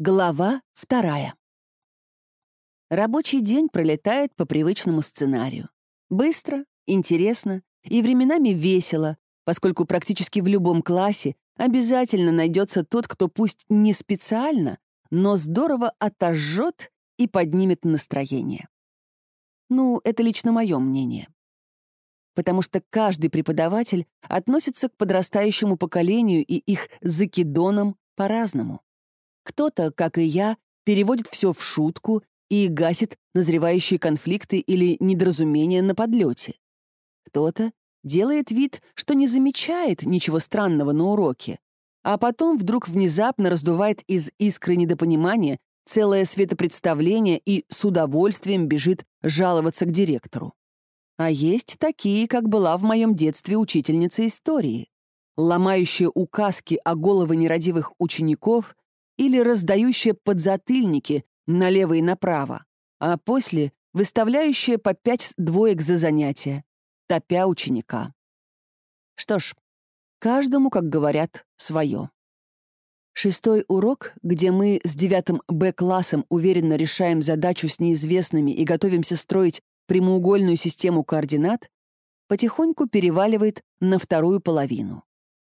Глава вторая. Рабочий день пролетает по привычному сценарию. Быстро, интересно и временами весело, поскольку практически в любом классе обязательно найдется тот, кто пусть не специально, но здорово отожжет и поднимет настроение. Ну, это лично мое мнение. Потому что каждый преподаватель относится к подрастающему поколению и их закидонам по-разному. Кто-то, как и я, переводит все в шутку и гасит назревающие конфликты или недоразумения на подлете. Кто-то делает вид, что не замечает ничего странного на уроке, а потом вдруг внезапно раздувает из искры недопонимания целое светопредставление и с удовольствием бежит жаловаться к директору. А есть такие, как была в моем детстве учительница истории, ломающая указки о головы нерадивых учеников или раздающая подзатыльники налево и направо, а после выставляющая по пять двоек за занятия, топя ученика. Что ж, каждому, как говорят, свое. Шестой урок, где мы с девятым Б-классом уверенно решаем задачу с неизвестными и готовимся строить прямоугольную систему координат, потихоньку переваливает на вторую половину.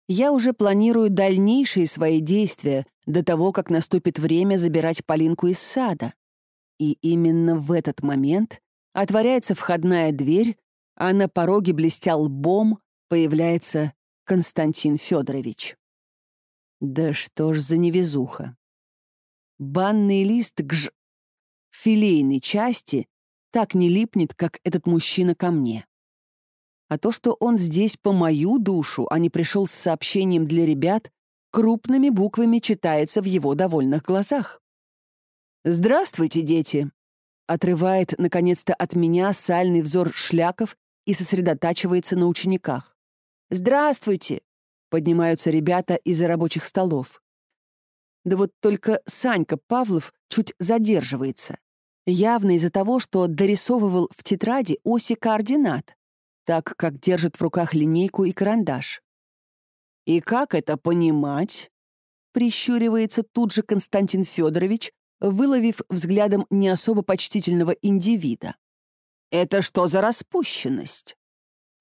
Я уже планирую дальнейшие свои действия до того, как наступит время забирать Полинку из сада. И именно в этот момент отворяется входная дверь, а на пороге, блестя лбом, появляется Константин Федорович. Да что ж за невезуха. Банный лист к ж... филейной части так не липнет, как этот мужчина ко мне. А то, что он здесь по мою душу, а не пришел с сообщением для ребят, крупными буквами читается в его довольных глазах. «Здравствуйте, дети!» Отрывает, наконец-то, от меня сальный взор шляков и сосредотачивается на учениках. «Здравствуйте!» — поднимаются ребята из-за рабочих столов. Да вот только Санька Павлов чуть задерживается. Явно из-за того, что дорисовывал в тетради оси координат так как держит в руках линейку и карандаш. «И как это понимать?» Прищуривается тут же Константин Федорович, выловив взглядом не особо почтительного индивида. «Это что за распущенность?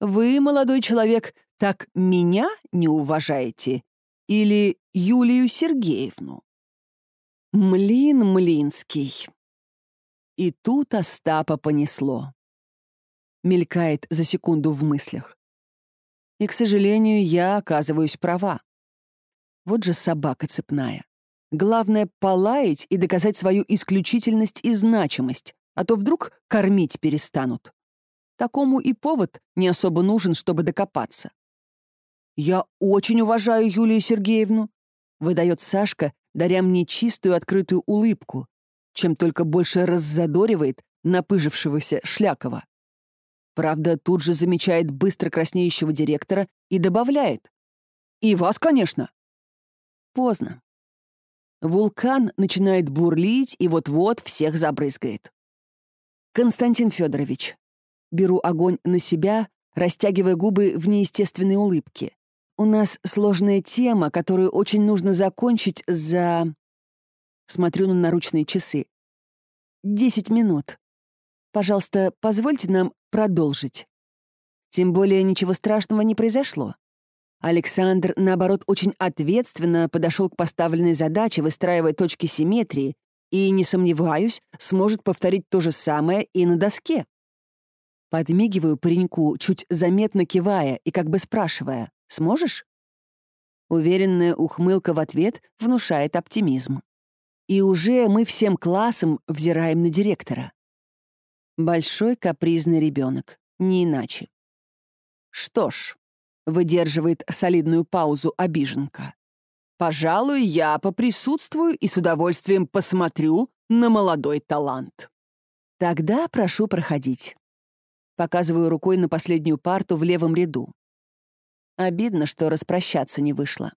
Вы, молодой человек, так меня не уважаете? Или Юлию Сергеевну?» Млин Млинский. И тут Остапа понесло мелькает за секунду в мыслях. И, к сожалению, я оказываюсь права. Вот же собака цепная. Главное — полаять и доказать свою исключительность и значимость, а то вдруг кормить перестанут. Такому и повод не особо нужен, чтобы докопаться. «Я очень уважаю Юлию Сергеевну», — выдает Сашка, даря мне чистую открытую улыбку, чем только больше раззадоривает напыжившегося Шлякова. Правда, тут же замечает быстро краснеющего директора и добавляет. «И вас, конечно!» Поздно. Вулкан начинает бурлить и вот-вот всех забрызгает. Константин Федорович. Беру огонь на себя, растягивая губы в неестественной улыбке. У нас сложная тема, которую очень нужно закончить за... Смотрю на наручные часы. Десять минут. Пожалуйста, позвольте нам продолжить. Тем более ничего страшного не произошло. Александр, наоборот, очень ответственно подошел к поставленной задаче, выстраивая точки симметрии, и, не сомневаюсь, сможет повторить то же самое и на доске. Подмигиваю пареньку, чуть заметно кивая и как бы спрашивая «Сможешь?». Уверенная ухмылка в ответ внушает оптимизм. И уже мы всем классом взираем на директора. Большой капризный ребенок, не иначе. Что ж, выдерживает солидную паузу обиженка. Пожалуй, я поприсутствую и с удовольствием посмотрю на молодой талант. Тогда прошу проходить. Показываю рукой на последнюю парту в левом ряду. Обидно, что распрощаться не вышло.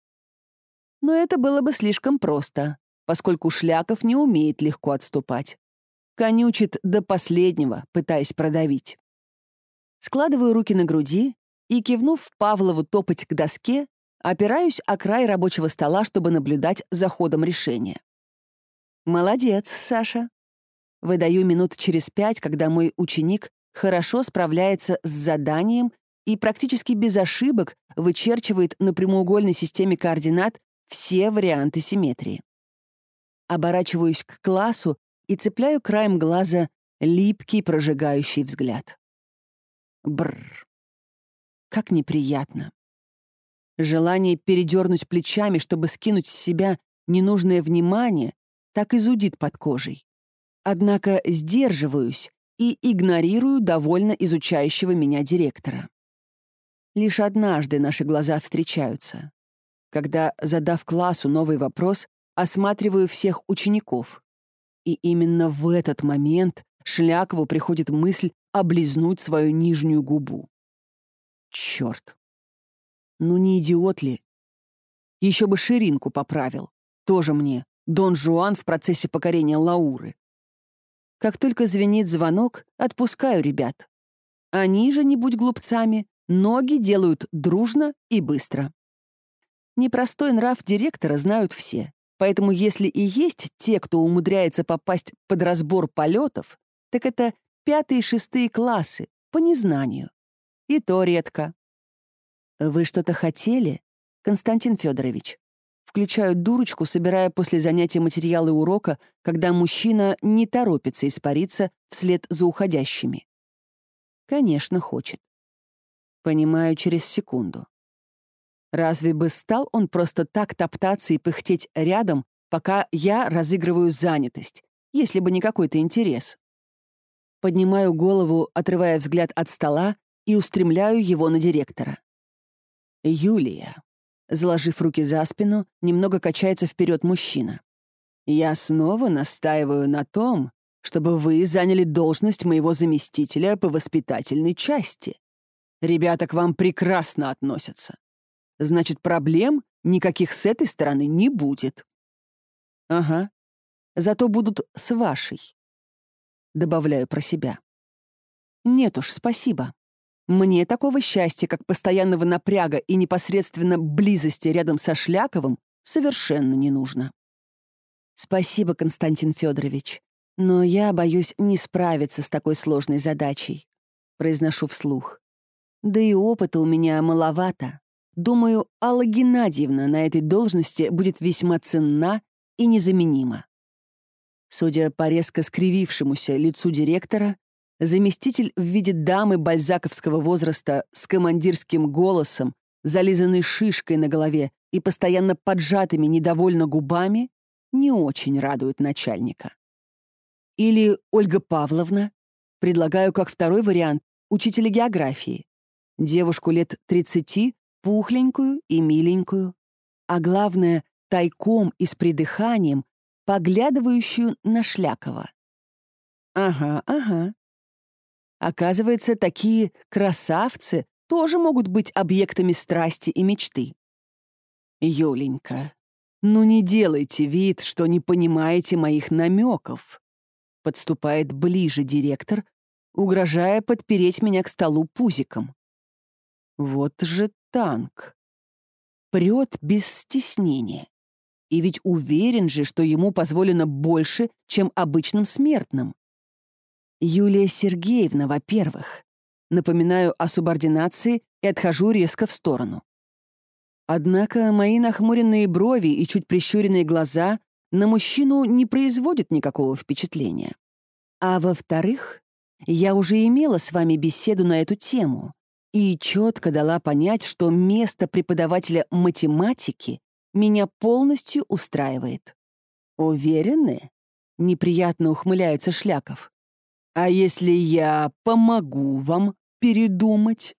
Но это было бы слишком просто, поскольку Шляков не умеет легко отступать конючит до последнего, пытаясь продавить. Складываю руки на груди и, кивнув Павлову топать к доске, опираюсь о край рабочего стола, чтобы наблюдать за ходом решения. Молодец, Саша. Выдаю минут через пять, когда мой ученик хорошо справляется с заданием и практически без ошибок вычерчивает на прямоугольной системе координат все варианты симметрии. Оборачиваюсь к классу и цепляю краем глаза липкий прожигающий взгляд. Бррр. Как неприятно. Желание передернуть плечами, чтобы скинуть с себя ненужное внимание, так и зудит под кожей. Однако сдерживаюсь и игнорирую довольно изучающего меня директора. Лишь однажды наши глаза встречаются, когда, задав классу новый вопрос, осматриваю всех учеников. И именно в этот момент Шлякову приходит мысль облизнуть свою нижнюю губу. Черт. Ну не идиот ли? Еще бы ширинку поправил. Тоже мне. Дон Жуан в процессе покорения Лауры. Как только звенит звонок, отпускаю ребят. Они же, не будь глупцами, ноги делают дружно и быстро. Непростой нрав директора знают все. Поэтому если и есть те, кто умудряется попасть под разбор полетов, так это пятые и шестые классы, по незнанию. И то редко. «Вы что-то хотели, Константин Федорович?» Включаю дурочку, собирая после занятия материалы урока, когда мужчина не торопится испариться вслед за уходящими. Конечно, хочет. Понимаю через секунду. Разве бы стал он просто так топтаться и пыхтеть рядом, пока я разыгрываю занятость, если бы не какой-то интерес? Поднимаю голову, отрывая взгляд от стола и устремляю его на директора. «Юлия», заложив руки за спину, немного качается вперед мужчина. «Я снова настаиваю на том, чтобы вы заняли должность моего заместителя по воспитательной части. Ребята к вам прекрасно относятся. Значит, проблем никаких с этой стороны не будет». «Ага. Зато будут с вашей», — добавляю про себя. «Нет уж, спасибо. Мне такого счастья, как постоянного напряга и непосредственно близости рядом со Шляковым, совершенно не нужно. Спасибо, Константин Федорович, но я боюсь не справиться с такой сложной задачей. Произношу вслух. Да и опыта у меня маловато. Думаю, Алла Геннадьевна на этой должности будет весьма ценна и незаменима. Судя по резко скривившемуся лицу директора, Заместитель в виде дамы бальзаковского возраста с командирским голосом, зализанной шишкой на голове и постоянно поджатыми недовольно губами не очень радует начальника. Или Ольга Павловна. Предлагаю как второй вариант учителя географии. Девушку лет 30, пухленькую и миленькую. А главное, тайком и с придыханием, поглядывающую на Шлякова. Ага, ага. Оказывается, такие красавцы тоже могут быть объектами страсти и мечты. Юленька, ну не делайте вид, что не понимаете моих намеков. Подступает ближе директор, угрожая подпереть меня к столу пузиком. Вот же танк. Прет без стеснения. И ведь уверен же, что ему позволено больше, чем обычным смертным. Юлия Сергеевна, во-первых. Напоминаю о субординации и отхожу резко в сторону. Однако мои нахмуренные брови и чуть прищуренные глаза на мужчину не производят никакого впечатления. А во-вторых, я уже имела с вами беседу на эту тему и четко дала понять, что место преподавателя математики меня полностью устраивает. Уверены? Неприятно ухмыляется Шляков. А если я помогу вам передумать?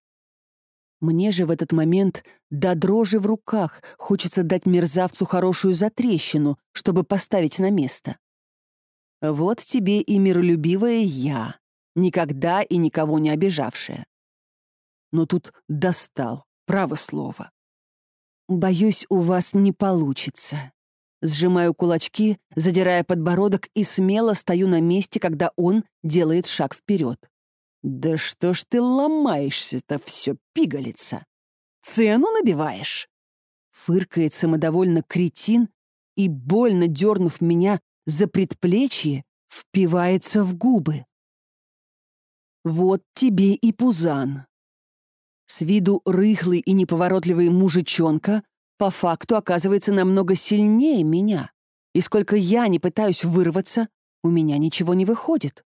Мне же в этот момент до дрожи в руках хочется дать мерзавцу хорошую затрещину, чтобы поставить на место. Вот тебе и миролюбивая я, никогда и никого не обижавшая. Но тут достал, право слово. Боюсь, у вас не получится. Сжимаю кулачки, задирая подбородок и смело стою на месте, когда он делает шаг вперед. «Да что ж ты ломаешься-то все, пигалица? Цену набиваешь?» Фыркает самодовольно кретин и, больно дернув меня за предплечье, впивается в губы. Вот тебе и пузан. С виду рыхлый и неповоротливый мужичонка по факту оказывается намного сильнее меня. И сколько я не пытаюсь вырваться, у меня ничего не выходит.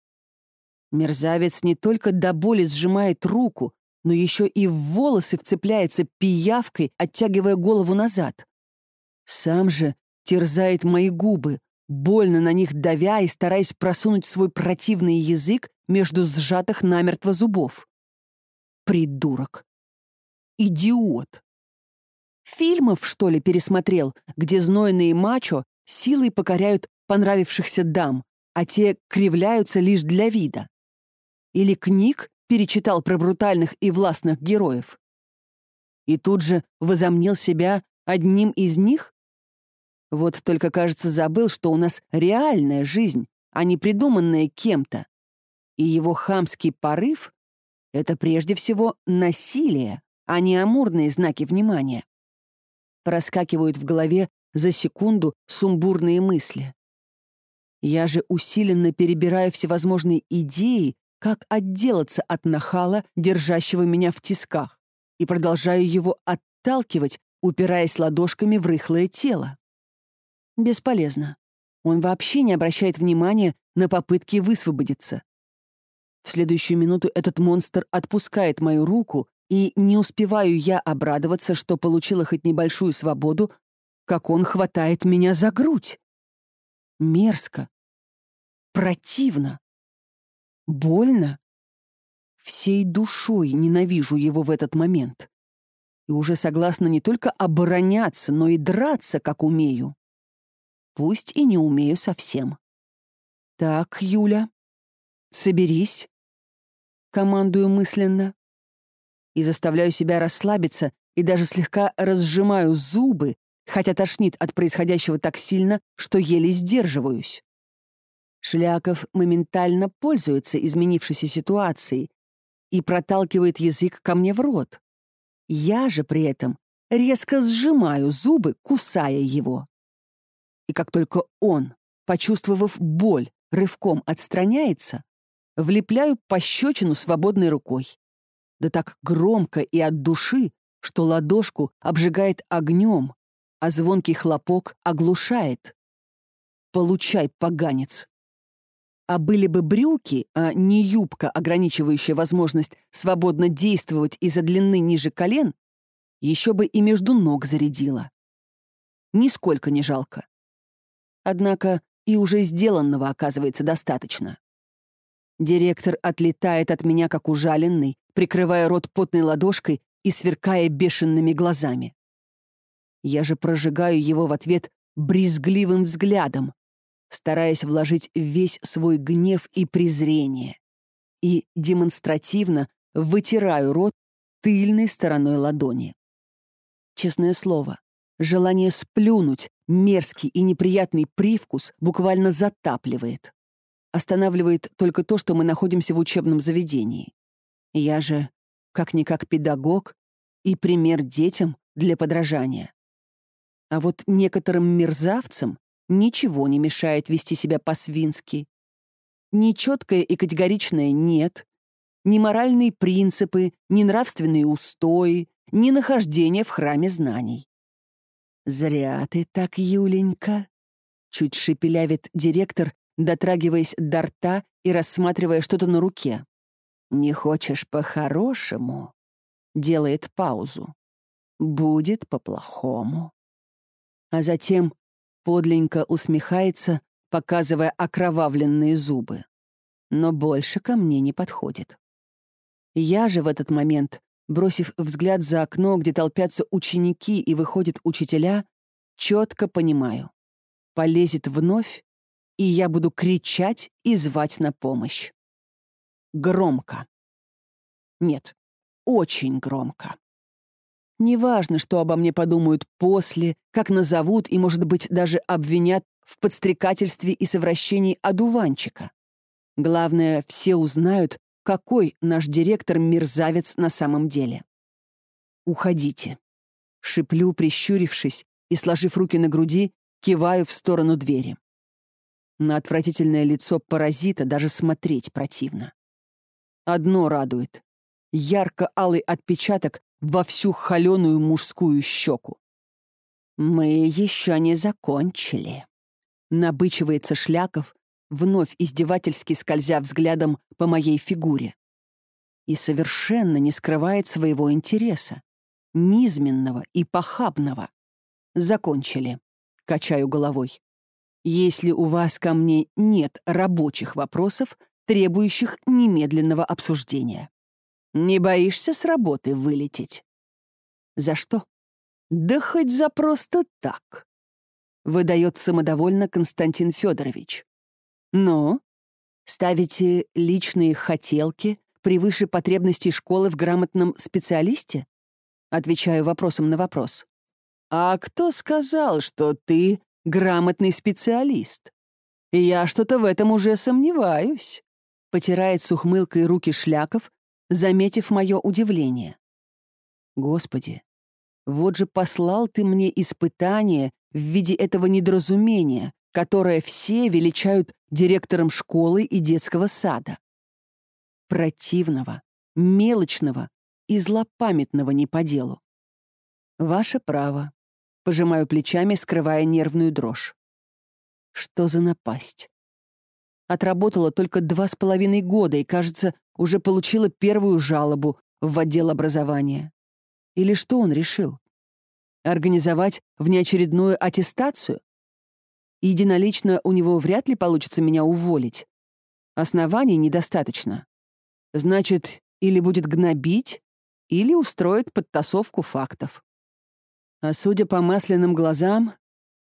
Мерзавец не только до боли сжимает руку, но еще и в волосы вцепляется пиявкой, оттягивая голову назад. Сам же терзает мои губы, больно на них давя и стараясь просунуть свой противный язык между сжатых намертво зубов. Придурок. Идиот. Фильмов, что ли, пересмотрел, где знойные мачо силой покоряют понравившихся дам, а те кривляются лишь для вида. Или книг перечитал про брутальных и властных героев. И тут же возомнил себя одним из них? Вот только, кажется, забыл, что у нас реальная жизнь, а не придуманная кем-то. И его хамский порыв — это прежде всего насилие, а не амурные знаки внимания. Проскакивают в голове за секунду сумбурные мысли. Я же усиленно перебираю всевозможные идеи, как отделаться от нахала, держащего меня в тисках, и продолжаю его отталкивать, упираясь ладошками в рыхлое тело. Бесполезно. Он вообще не обращает внимания на попытки высвободиться. В следующую минуту этот монстр отпускает мою руку, и не успеваю я обрадоваться, что получила хоть небольшую свободу, как он хватает меня за грудь. Мерзко. Противно. Больно. Всей душой ненавижу его в этот момент. И уже согласна не только обороняться, но и драться, как умею. Пусть и не умею совсем. «Так, Юля, соберись», — командую мысленно. И заставляю себя расслабиться и даже слегка разжимаю зубы, хотя тошнит от происходящего так сильно, что еле сдерживаюсь. Шляков моментально пользуется изменившейся ситуацией и проталкивает язык ко мне в рот. Я же при этом резко сжимаю зубы, кусая его. И как только он, почувствовав боль, рывком отстраняется, влепляю пощечину свободной рукой. Да так громко и от души, что ладошку обжигает огнем, а звонкий хлопок оглушает. Получай, поганец. А были бы брюки, а не юбка, ограничивающая возможность свободно действовать из-за длины ниже колен, еще бы и между ног зарядила. Нисколько не жалко. Однако и уже сделанного оказывается достаточно. Директор отлетает от меня как ужаленный, прикрывая рот потной ладошкой и сверкая бешеными глазами. Я же прожигаю его в ответ брезгливым взглядом, стараясь вложить весь свой гнев и презрение. И демонстративно вытираю рот тыльной стороной ладони. Честное слово, желание сплюнуть, мерзкий и неприятный привкус буквально затапливает. Останавливает только то, что мы находимся в учебном заведении. Я же, как-никак педагог и пример детям для подражания. А вот некоторым мерзавцам ничего не мешает вести себя по-свински. Ни четкое и категоричное «нет», ни моральные принципы, ни нравственные устои, ни нахождение в храме знаний. «Зря ты так, Юленька», — чуть шепелявит директор, дотрагиваясь до рта и рассматривая что-то на руке. «Не хочешь по-хорошему?» — делает паузу. «Будет по-плохому» а затем подленько усмехается, показывая окровавленные зубы. Но больше ко мне не подходит. Я же в этот момент, бросив взгляд за окно, где толпятся ученики и выходят учителя, четко понимаю. Полезет вновь, и я буду кричать и звать на помощь. Громко. Нет, очень громко. Неважно, что обо мне подумают после, как назовут и, может быть, даже обвинят в подстрекательстве и совращении одуванчика. Главное, все узнают, какой наш директор мерзавец на самом деле. «Уходите», — шиплю, прищурившись и, сложив руки на груди, киваю в сторону двери. На отвратительное лицо паразита даже смотреть противно. Одно радует. Ярко-алый отпечаток во всю холеную мужскую щеку. «Мы еще не закончили», — набычивается Шляков, вновь издевательски скользя взглядом по моей фигуре. И совершенно не скрывает своего интереса, низменного и похабного. «Закончили», — качаю головой. «Если у вас ко мне нет рабочих вопросов, требующих немедленного обсуждения. Не боишься с работы вылететь?» «За что?» «Да хоть за просто так», — выдает самодовольно Константин Федорович. «Но ставите личные хотелки превыше потребностей школы в грамотном специалисте?» Отвечаю вопросом на вопрос. «А кто сказал, что ты грамотный специалист? Я что-то в этом уже сомневаюсь», — потирает с ухмылкой руки Шляков, заметив мое удивление. «Господи, вот же послал ты мне испытание в виде этого недоразумения, которое все величают директором школы и детского сада. Противного, мелочного и злопамятного не по делу. Ваше право. Пожимаю плечами, скрывая нервную дрожь. Что за напасть? Отработала только два с половиной года и, кажется, уже получила первую жалобу в отдел образования. Или что он решил? Организовать внеочередную аттестацию? Единолично у него вряд ли получится меня уволить. Оснований недостаточно. Значит, или будет гнобить, или устроит подтасовку фактов. А судя по масляным глазам,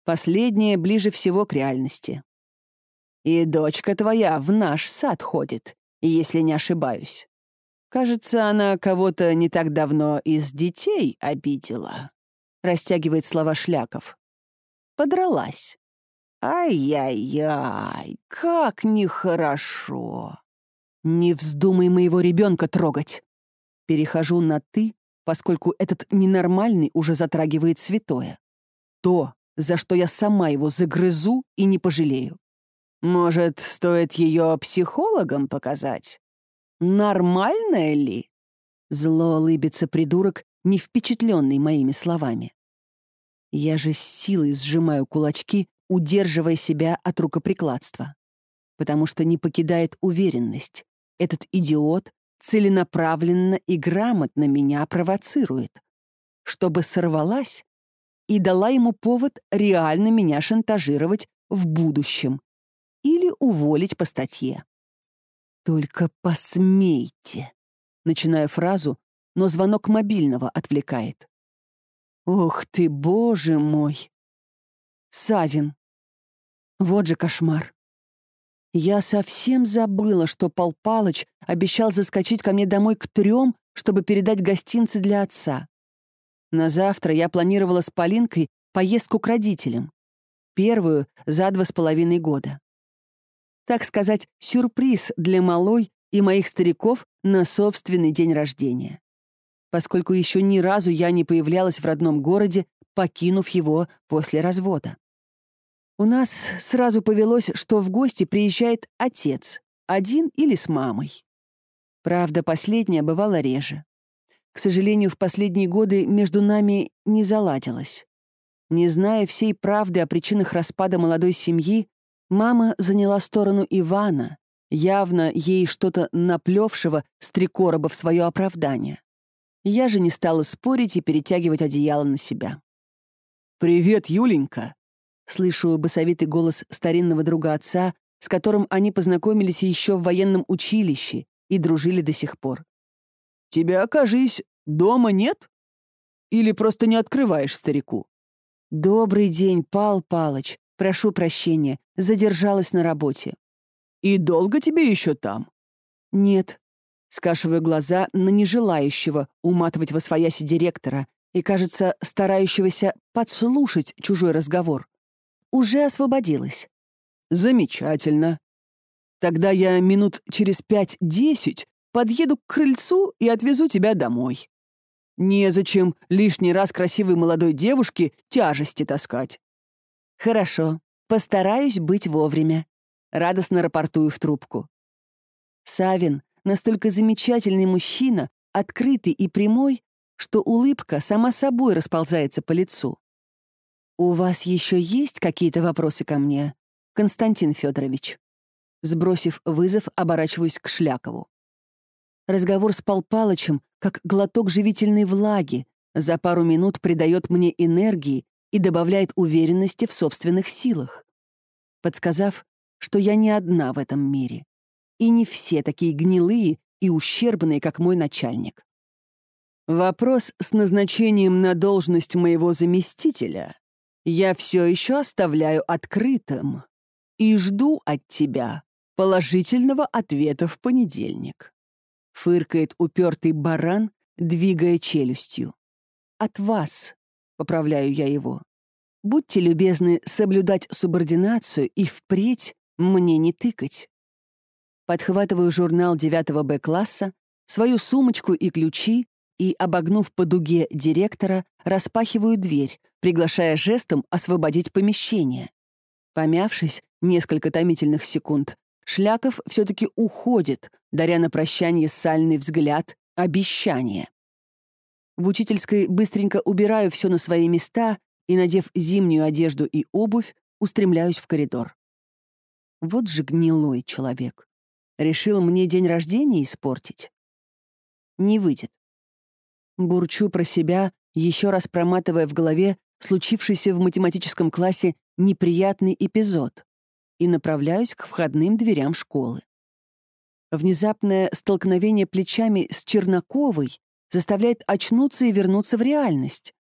последнее ближе всего к реальности. И дочка твоя в наш сад ходит, если не ошибаюсь. Кажется, она кого-то не так давно из детей обидела. Растягивает слова Шляков. Подралась. Ай-яй-яй, как нехорошо. Не вздумай моего ребенка трогать. Перехожу на «ты», поскольку этот ненормальный уже затрагивает святое. То, за что я сама его загрызу и не пожалею. Может, стоит ее психологам показать? Нормальная ли? Зло улыбится придурок, не впечатленный моими словами. Я же с силой сжимаю кулачки, удерживая себя от рукоприкладства. Потому что не покидает уверенность. Этот идиот целенаправленно и грамотно меня провоцирует, чтобы сорвалась и дала ему повод реально меня шантажировать в будущем или уволить по статье. «Только посмейте!» Начинаю фразу, но звонок мобильного отвлекает. «Ох ты, боже мой!» Савин. Вот же кошмар. Я совсем забыла, что Пал Палыч обещал заскочить ко мне домой к трем, чтобы передать гостинцы для отца. На завтра я планировала с Полинкой поездку к родителям. Первую за два с половиной года так сказать, сюрприз для малой и моих стариков на собственный день рождения. Поскольку еще ни разу я не появлялась в родном городе, покинув его после развода. У нас сразу повелось, что в гости приезжает отец, один или с мамой. Правда, последняя бывала реже. К сожалению, в последние годы между нами не заладилось. Не зная всей правды о причинах распада молодой семьи, Мама заняла сторону Ивана, явно ей что-то наплевшего с три короба в свое оправдание. Я же не стала спорить и перетягивать одеяло на себя. «Привет, Юленька!» Слышу басовитый голос старинного друга отца, с которым они познакомились еще в военном училище и дружили до сих пор. «Тебя, кажись, дома нет? Или просто не открываешь старику?» «Добрый день, Пал Палыч. Прошу прощения, задержалась на работе. И долго тебе еще там? Нет. Скашиваю глаза на нежелающего уматывать во свояси директора и, кажется, старающегося подслушать чужой разговор. Уже освободилась. Замечательно. Тогда я минут через пять-десять подъеду к крыльцу и отвезу тебя домой. Незачем лишний раз красивой молодой девушке тяжести таскать. «Хорошо, постараюсь быть вовремя», радостно рапортую в трубку. Савин — настолько замечательный мужчина, открытый и прямой, что улыбка сама собой расползается по лицу. «У вас еще есть какие-то вопросы ко мне, Константин Федорович?» Сбросив вызов, оборачиваюсь к Шлякову. Разговор с Пал как глоток живительной влаги, за пару минут придает мне энергии и добавляет уверенности в собственных силах, подсказав, что я не одна в этом мире, и не все такие гнилые и ущербные, как мой начальник. Вопрос с назначением на должность моего заместителя я все еще оставляю открытым и жду от тебя положительного ответа в понедельник. Фыркает упертый баран, двигая челюстью. От вас, поправляю я его. Будьте любезны соблюдать субординацию и впредь мне не тыкать. Подхватываю журнал 9 Б-класса, свою сумочку и ключи и, обогнув по дуге директора, распахиваю дверь, приглашая жестом освободить помещение. Помявшись несколько томительных секунд, Шляков все-таки уходит, даря на прощание сальный взгляд, обещание. В учительской быстренько убираю все на свои места и, надев зимнюю одежду и обувь, устремляюсь в коридор. Вот же гнилой человек. Решил мне день рождения испортить? Не выйдет. Бурчу про себя, еще раз проматывая в голове случившийся в математическом классе неприятный эпизод и направляюсь к входным дверям школы. Внезапное столкновение плечами с Чернаковой заставляет очнуться и вернуться в реальность.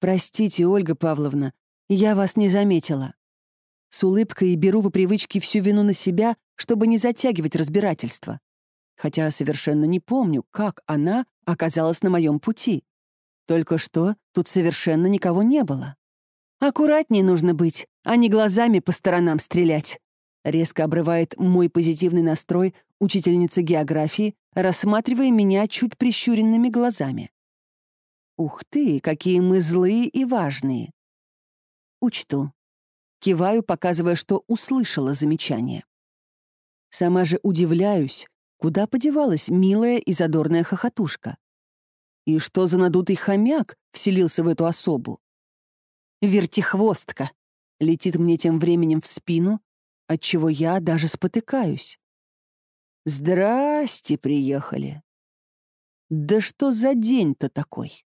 «Простите, Ольга Павловна, я вас не заметила». С улыбкой беру по привычке всю вину на себя, чтобы не затягивать разбирательство. Хотя совершенно не помню, как она оказалась на моем пути. Только что тут совершенно никого не было. Аккуратнее нужно быть, а не глазами по сторонам стрелять. Резко обрывает мой позитивный настрой учительница географии, рассматривая меня чуть прищуренными глазами. Ух ты, какие мы злые и важные. Учту. Киваю, показывая, что услышала замечание. Сама же удивляюсь, куда подевалась милая и задорная хохотушка. И что за надутый хомяк вселился в эту особу? Вертихвостка летит мне тем временем в спину, отчего я даже спотыкаюсь. «Здрасте, приехали!» «Да что за день-то такой?»